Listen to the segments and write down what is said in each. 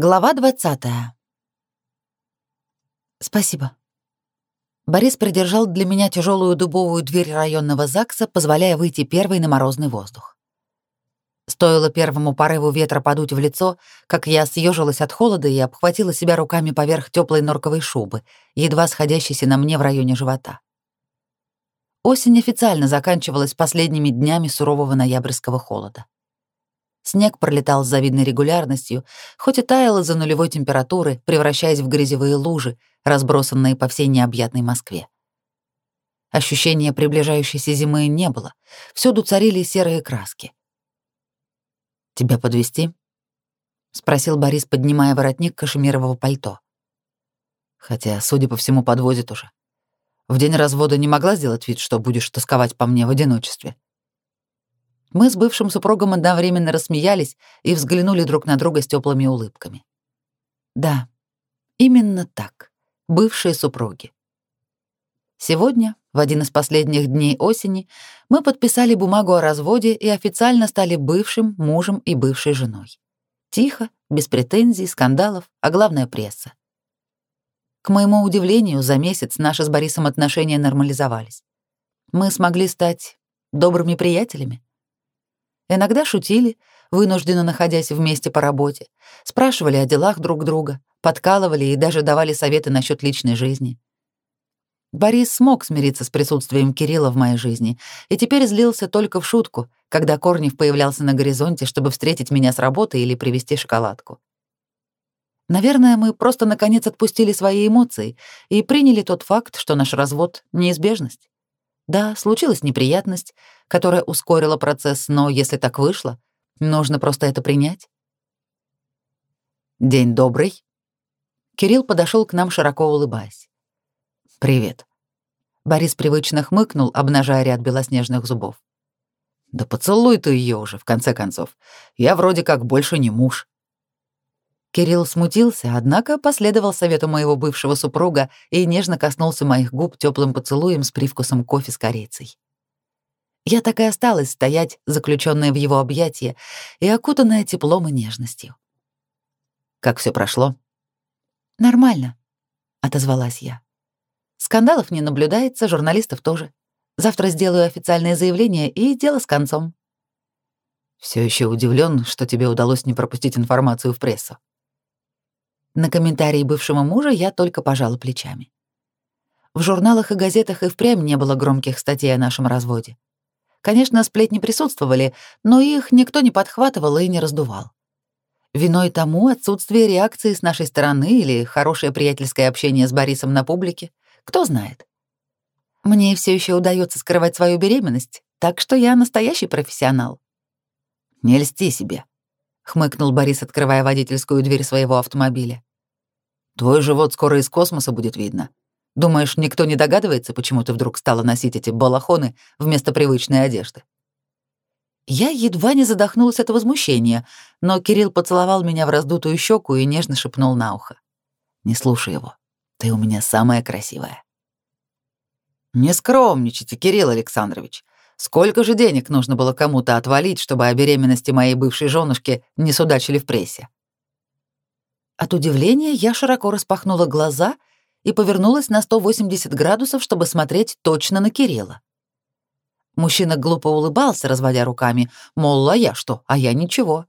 Глава 20. Спасибо. Борис придержал для меня тяжелую дубовую дверь районного ЗАГСа, позволяя выйти первой на морозный воздух. Стоило первому порыву ветра подуть в лицо, как я съежилась от холода и обхватила себя руками поверх теплой норковой шубы, едва сходящейся на мне в районе живота. Осень официально заканчивалась последними днями сурового ноябрьского холода. Снег пролетал с завидной регулярностью, хоть и таял из-за нулевой температуры, превращаясь в грязевые лужи, разбросанные по всей необъятной Москве. Ощущения приближающейся зимы не было. Всюду царили серые краски. «Тебя подвести? спросил Борис, поднимая воротник кашемирового пальто. Хотя, судя по всему, подвозит уже. В день развода не могла сделать вид, что будешь тосковать по мне в одиночестве. Мы с бывшим супругом одновременно рассмеялись и взглянули друг на друга с теплыми улыбками. Да, именно так. Бывшие супруги. Сегодня, в один из последних дней осени, мы подписали бумагу о разводе и официально стали бывшим мужем и бывшей женой. Тихо, без претензий, скандалов, а главное — пресса. К моему удивлению, за месяц наши с Борисом отношения нормализовались. Мы смогли стать добрыми приятелями. Иногда шутили, вынужденно находясь вместе по работе, спрашивали о делах друг друга, подкалывали и даже давали советы насчет личной жизни. Борис смог смириться с присутствием Кирилла в моей жизни и теперь злился только в шутку, когда Корнев появлялся на горизонте, чтобы встретить меня с работы или привезти шоколадку. Наверное, мы просто наконец отпустили свои эмоции и приняли тот факт, что наш развод — неизбежность. Да, случилась неприятность, которая ускорила процесс, но если так вышло, нужно просто это принять. День добрый. Кирилл подошел к нам, широко улыбаясь. Привет. Борис привычно хмыкнул, обнажая ряд белоснежных зубов. Да поцелуй ты ее уже, в конце концов. Я вроде как больше не муж. Кирилл смутился, однако последовал совету моего бывшего супруга и нежно коснулся моих губ теплым поцелуем с привкусом кофе с корицей. Я так и осталась стоять, заключенная в его объятия и окутанная теплом и нежностью. Как все прошло? Нормально, отозвалась я. Скандалов не наблюдается, журналистов тоже. Завтра сделаю официальное заявление и дело с концом. Все еще удивлен, что тебе удалось не пропустить информацию в прессу. На комментарии бывшего мужа я только пожала плечами. В журналах и газетах и впрямь не было громких статей о нашем разводе. Конечно, сплетни присутствовали, но их никто не подхватывал и не раздувал. Виной тому отсутствие реакции с нашей стороны или хорошее приятельское общение с Борисом на публике, кто знает. Мне все еще удается скрывать свою беременность, так что я настоящий профессионал. Не льсти себе, хмыкнул Борис, открывая водительскую дверь своего автомобиля. Твой живот скоро из космоса будет видно. Думаешь, никто не догадывается, почему ты вдруг стала носить эти балахоны вместо привычной одежды? Я едва не задохнулась от возмущения, но Кирилл поцеловал меня в раздутую щеку и нежно шепнул на ухо. «Не слушай его. Ты у меня самая красивая». «Не скромничайте, Кирилл Александрович. Сколько же денег нужно было кому-то отвалить, чтобы о беременности моей бывшей женушки не судачили в прессе?» От удивления я широко распахнула глаза и повернулась на 180 градусов, чтобы смотреть точно на Кирилла. Мужчина глупо улыбался, разводя руками, мол, а я что, а я ничего.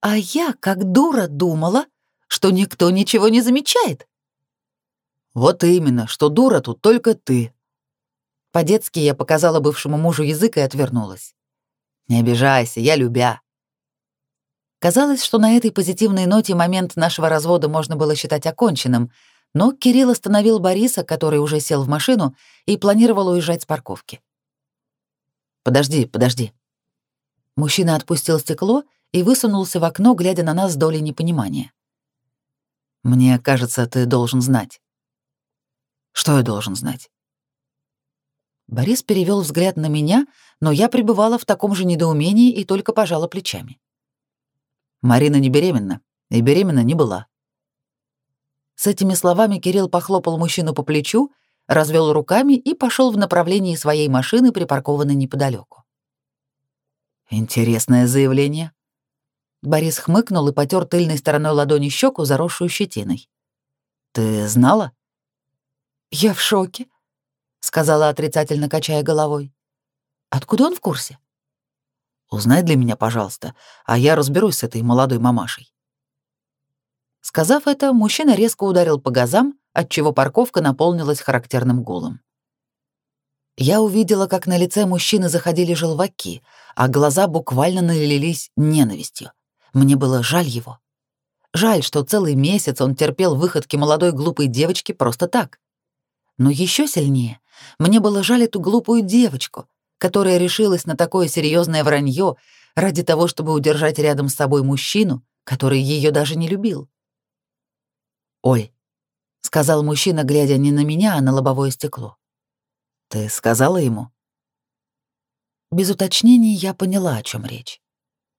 А я, как дура, думала, что никто ничего не замечает. Вот именно, что дура тут только ты. По-детски я показала бывшему мужу язык и отвернулась. Не обижайся, я любя. Казалось, что на этой позитивной ноте момент нашего развода можно было считать оконченным, но Кирилл остановил Бориса, который уже сел в машину и планировал уезжать с парковки. «Подожди, подожди». Мужчина отпустил стекло и высунулся в окно, глядя на нас с долей непонимания. «Мне кажется, ты должен знать». «Что я должен знать?» Борис перевел взгляд на меня, но я пребывала в таком же недоумении и только пожала плечами. Марина не беременна, и беременна не была. С этими словами Кирилл похлопал мужчину по плечу, развел руками и пошел в направлении своей машины, припаркованной неподалеку. Интересное заявление. Борис хмыкнул и потер тыльной стороной ладони щеку, заросшую щетиной. «Ты знала?» «Я в шоке», — сказала отрицательно, качая головой. «Откуда он в курсе?» «Узнай для меня, пожалуйста, а я разберусь с этой молодой мамашей». Сказав это, мужчина резко ударил по газам, отчего парковка наполнилась характерным гулом. Я увидела, как на лице мужчины заходили желваки, а глаза буквально налились ненавистью. Мне было жаль его. Жаль, что целый месяц он терпел выходки молодой глупой девочки просто так. Но еще сильнее мне было жаль эту глупую девочку, которая решилась на такое серьезное вранье ради того, чтобы удержать рядом с собой мужчину, который ее даже не любил. «Ой», — сказал мужчина, глядя не на меня, а на лобовое стекло. «Ты сказала ему?» Без уточнений я поняла, о чем речь.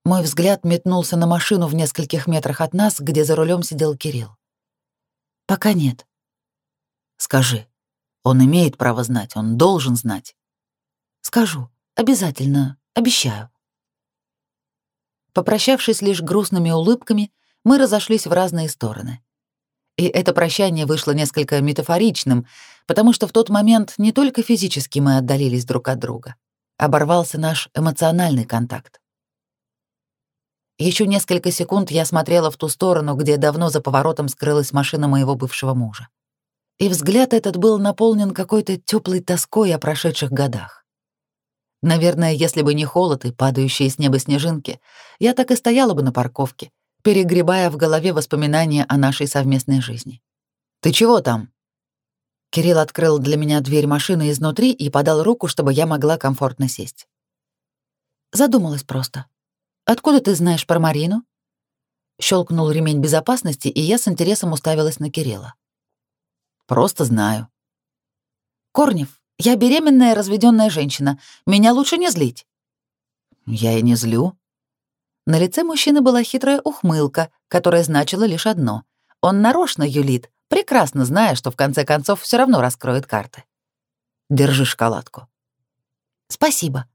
Мой взгляд метнулся на машину в нескольких метрах от нас, где за рулем сидел Кирилл. «Пока нет». «Скажи, он имеет право знать, он должен знать». «Скажу, обязательно, обещаю». Попрощавшись лишь грустными улыбками, мы разошлись в разные стороны. И это прощание вышло несколько метафоричным, потому что в тот момент не только физически мы отдалились друг от друга, оборвался наш эмоциональный контакт. Еще несколько секунд я смотрела в ту сторону, где давно за поворотом скрылась машина моего бывшего мужа. И взгляд этот был наполнен какой-то теплой тоской о прошедших годах. Наверное, если бы не холод и падающие с неба снежинки, я так и стояла бы на парковке, перегребая в голове воспоминания о нашей совместной жизни. «Ты чего там?» Кирилл открыл для меня дверь машины изнутри и подал руку, чтобы я могла комфортно сесть. Задумалась просто. Откуда ты знаешь про Марину? Щелкнул ремень безопасности, и я с интересом уставилась на Кирилла. Просто знаю. Корнев, я беременная разведенная женщина. Меня лучше не злить. Я и не злю. На лице мужчины была хитрая ухмылка, которая значила лишь одно. Он нарочно юлит, прекрасно зная, что в конце концов все равно раскроет карты. Держи шоколадку. Спасибо.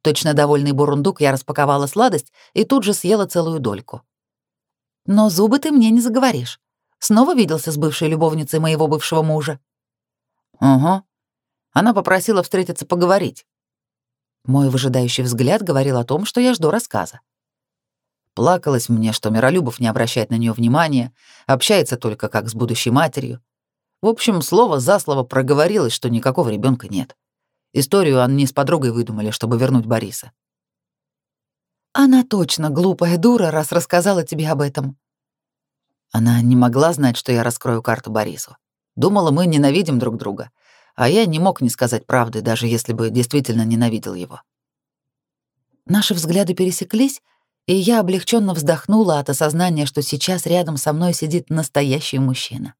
Точно довольный бурундук, я распаковала сладость и тут же съела целую дольку. Но зубы ты мне не заговоришь. Снова виделся с бывшей любовницей моего бывшего мужа. Угу. Она попросила встретиться поговорить. Мой выжидающий взгляд говорил о том, что я жду рассказа. Плакалась мне, что Миролюбов не обращает на нее внимания, общается только как с будущей матерью. В общем, слово за слово проговорилось, что никакого ребенка нет. Историю они с подругой выдумали, чтобы вернуть Бориса. Она точно глупая дура, раз рассказала тебе об этом. Она не могла знать, что я раскрою карту Борису. Думала, мы ненавидим друг друга, а я не мог не сказать правды, даже если бы действительно ненавидел его. Наши взгляды пересеклись, и я облегченно вздохнула от осознания, что сейчас рядом со мной сидит настоящий мужчина.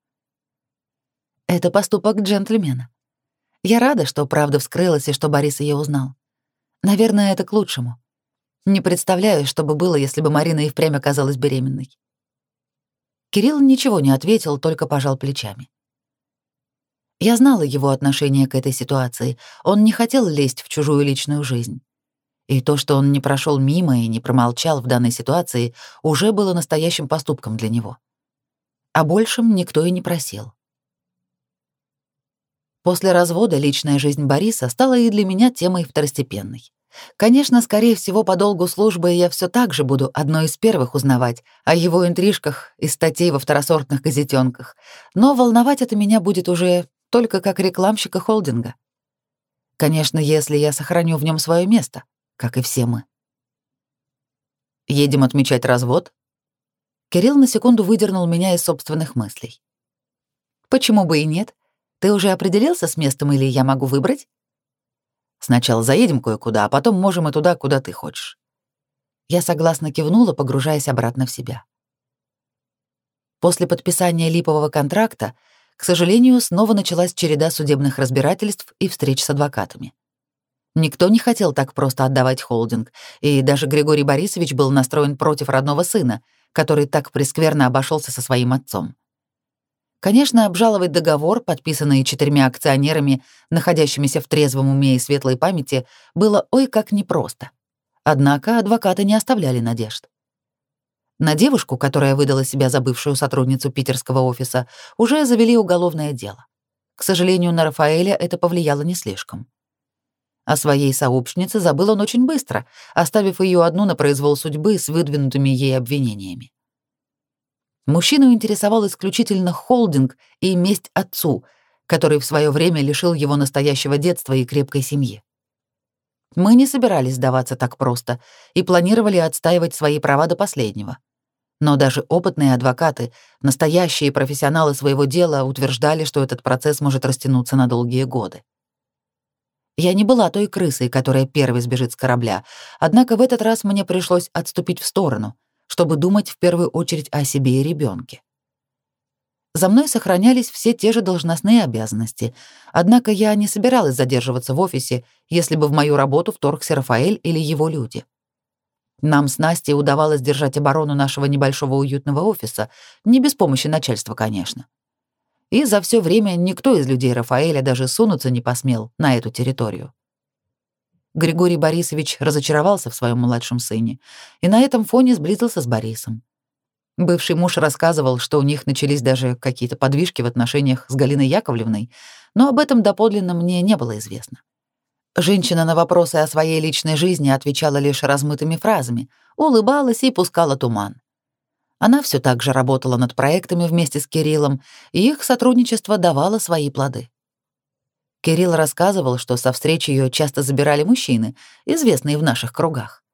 Это поступок джентльмена. Я рада, что правда вскрылась и что Борис ее узнал. Наверное, это к лучшему. Не представляю, что бы было, если бы Марина и впрямь оказалась беременной. Кирилл ничего не ответил, только пожал плечами. Я знала его отношение к этой ситуации. Он не хотел лезть в чужую личную жизнь. И то, что он не прошел мимо и не промолчал в данной ситуации, уже было настоящим поступком для него. О большем никто и не просил. После развода личная жизнь Бориса стала и для меня темой второстепенной. Конечно, скорее всего, по долгу службы я все так же буду одной из первых узнавать о его интрижках и статей во второсортных газетенках, но волновать это меня будет уже только как рекламщика холдинга. Конечно, если я сохраню в нем свое место, как и все мы. Едем отмечать развод? Кирилл на секунду выдернул меня из собственных мыслей. Почему бы и нет? Ты уже определился с местом или я могу выбрать? Сначала заедем кое-куда, а потом можем и туда, куда ты хочешь. Я согласно кивнула, погружаясь обратно в себя. После подписания липового контракта, к сожалению, снова началась череда судебных разбирательств и встреч с адвокатами. Никто не хотел так просто отдавать холдинг, и даже Григорий Борисович был настроен против родного сына, который так прескверно обошелся со своим отцом. Конечно, обжаловать договор, подписанный четырьмя акционерами, находящимися в трезвом уме и светлой памяти, было ой как непросто. Однако адвокаты не оставляли надежд. На девушку, которая выдала себя за бывшую сотрудницу питерского офиса, уже завели уголовное дело. К сожалению, на Рафаэля это повлияло не слишком. О своей сообщнице забыл он очень быстро, оставив ее одну на произвол судьбы с выдвинутыми ей обвинениями. Мужчину интересовал исключительно холдинг и месть отцу, который в свое время лишил его настоящего детства и крепкой семьи. Мы не собирались сдаваться так просто и планировали отстаивать свои права до последнего. Но даже опытные адвокаты, настоящие профессионалы своего дела, утверждали, что этот процесс может растянуться на долгие годы. Я не была той крысой, которая первой сбежит с корабля, однако в этот раз мне пришлось отступить в сторону, чтобы думать в первую очередь о себе и ребенке. За мной сохранялись все те же должностные обязанности, однако я не собиралась задерживаться в офисе, если бы в мою работу вторгся Рафаэль или его люди. Нам с Настей удавалось держать оборону нашего небольшого уютного офиса, не без помощи начальства, конечно и за все время никто из людей Рафаэля даже сунуться не посмел на эту территорию. Григорий Борисович разочаровался в своем младшем сыне и на этом фоне сблизился с Борисом. Бывший муж рассказывал, что у них начались даже какие-то подвижки в отношениях с Галиной Яковлевной, но об этом доподлинно мне не было известно. Женщина на вопросы о своей личной жизни отвечала лишь размытыми фразами, улыбалась и пускала туман. Она все так же работала над проектами вместе с Кириллом, и их сотрудничество давало свои плоды. Кирилл рассказывал, что со встречи ее часто забирали мужчины, известные в наших кругах.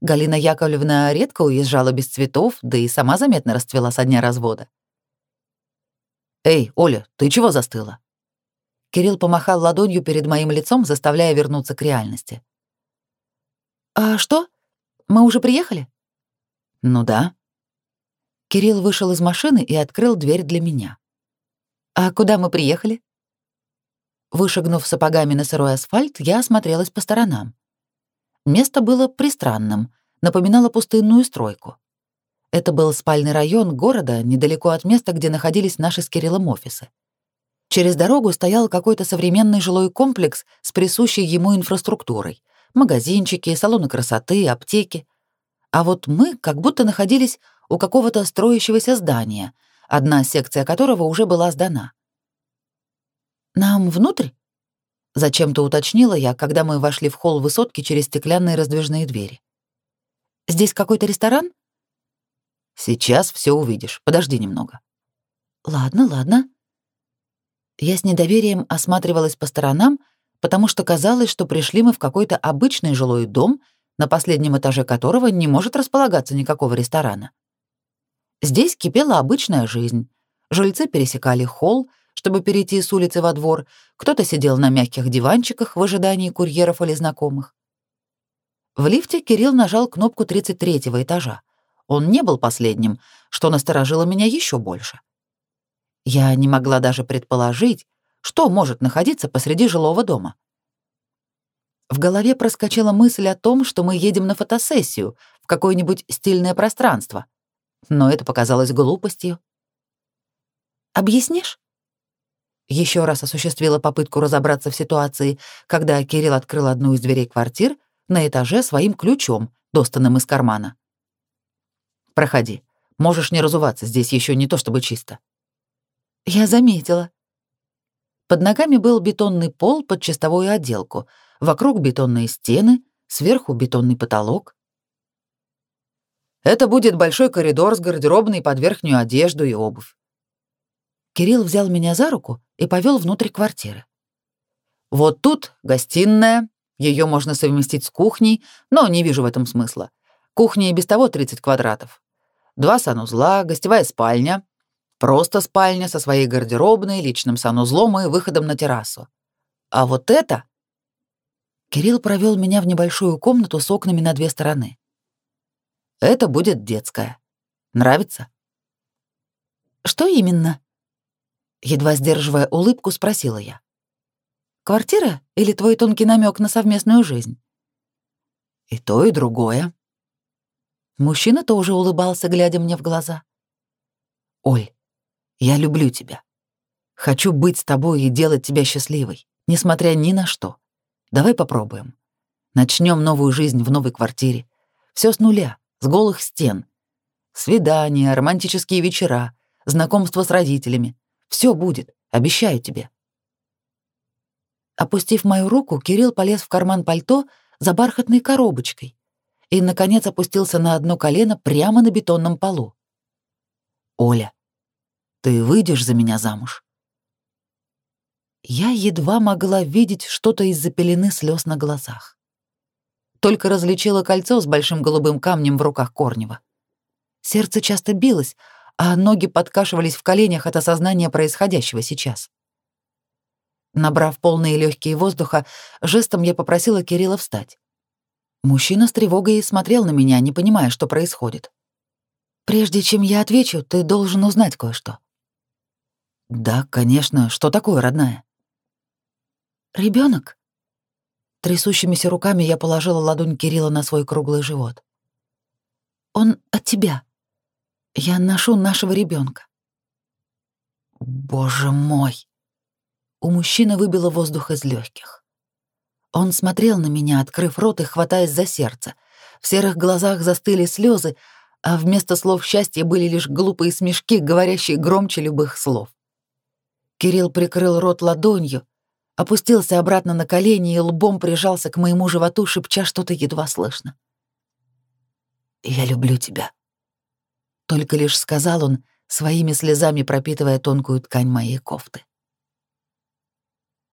Галина Яковлевна редко уезжала без цветов, да и сама заметно расцвела со дня развода. «Эй, Оля, ты чего застыла?» Кирилл помахал ладонью перед моим лицом, заставляя вернуться к реальности. «А что? Мы уже приехали?» «Ну да», Кирилл вышел из машины и открыл дверь для меня. «А куда мы приехали?» Вышагнув сапогами на сырой асфальт, я осмотрелась по сторонам. Место было пристранным, напоминало пустынную стройку. Это был спальный район города, недалеко от места, где находились наши с Кириллом офисы. Через дорогу стоял какой-то современный жилой комплекс с присущей ему инфраструктурой. Магазинчики, салоны красоты, аптеки. А вот мы как будто находились у какого-то строящегося здания, одна секция которого уже была сдана. «Нам внутрь?» — зачем-то уточнила я, когда мы вошли в холл высотки через стеклянные раздвижные двери. «Здесь какой-то ресторан?» «Сейчас все увидишь. Подожди немного». «Ладно, ладно». Я с недоверием осматривалась по сторонам, потому что казалось, что пришли мы в какой-то обычный жилой дом, на последнем этаже которого не может располагаться никакого ресторана. Здесь кипела обычная жизнь. Жильцы пересекали холл, чтобы перейти с улицы во двор, кто-то сидел на мягких диванчиках в ожидании курьеров или знакомых. В лифте Кирилл нажал кнопку 33-го этажа. Он не был последним, что насторожило меня еще больше. Я не могла даже предположить, что может находиться посреди жилого дома. В голове проскочила мысль о том, что мы едем на фотосессию в какое-нибудь стильное пространство — но это показалось глупостью. «Объяснишь?» Еще раз осуществила попытку разобраться в ситуации, когда Кирилл открыл одну из дверей квартир на этаже своим ключом, достанным из кармана. «Проходи. Можешь не разуваться, здесь еще не то чтобы чисто». «Я заметила». Под ногами был бетонный пол под чистовую отделку, вокруг бетонные стены, сверху бетонный потолок. Это будет большой коридор с гардеробной под верхнюю одежду и обувь. Кирилл взял меня за руку и повел внутрь квартиры. Вот тут гостиная, ее можно совместить с кухней, но не вижу в этом смысла. Кухня и без того 30 квадратов. Два санузла, гостевая спальня, просто спальня со своей гардеробной, личным санузлом и выходом на террасу. А вот это... Кирилл провел меня в небольшую комнату с окнами на две стороны. Это будет детская. Нравится? Что именно? Едва сдерживая улыбку, спросила я. Квартира или твой тонкий намек на совместную жизнь? И то, и другое. Мужчина тоже улыбался, глядя мне в глаза. Оль, я люблю тебя. Хочу быть с тобой и делать тебя счастливой, несмотря ни на что. Давай попробуем. Начнем новую жизнь в новой квартире. Все с нуля с голых стен. Свидания, романтические вечера, знакомство с родителями. Все будет, обещаю тебе. Опустив мою руку, Кирилл полез в карман пальто за бархатной коробочкой и, наконец, опустился на одно колено прямо на бетонном полу. «Оля, ты выйдешь за меня замуж?» Я едва могла видеть что-то из-за пелены слез на глазах. Только различила кольцо с большим голубым камнем в руках Корнева. Сердце часто билось, а ноги подкашивались в коленях от осознания происходящего сейчас. Набрав полные легкие воздуха, жестом я попросила Кирилла встать. Мужчина с тревогой смотрел на меня, не понимая, что происходит. «Прежде чем я отвечу, ты должен узнать кое-что». «Да, конечно. Что такое, родная?» Ребенок? Трясущимися руками я положила ладонь Кирилла на свой круглый живот. «Он от тебя. Я ношу нашего ребенка. «Боже мой!» У мужчины выбило воздух из легких. Он смотрел на меня, открыв рот и хватаясь за сердце. В серых глазах застыли слезы, а вместо слов счастья были лишь глупые смешки, говорящие громче любых слов. Кирилл прикрыл рот ладонью, опустился обратно на колени и лбом прижался к моему животу, шепча что-то едва слышно. «Я люблю тебя», — только лишь сказал он, своими слезами пропитывая тонкую ткань моей кофты.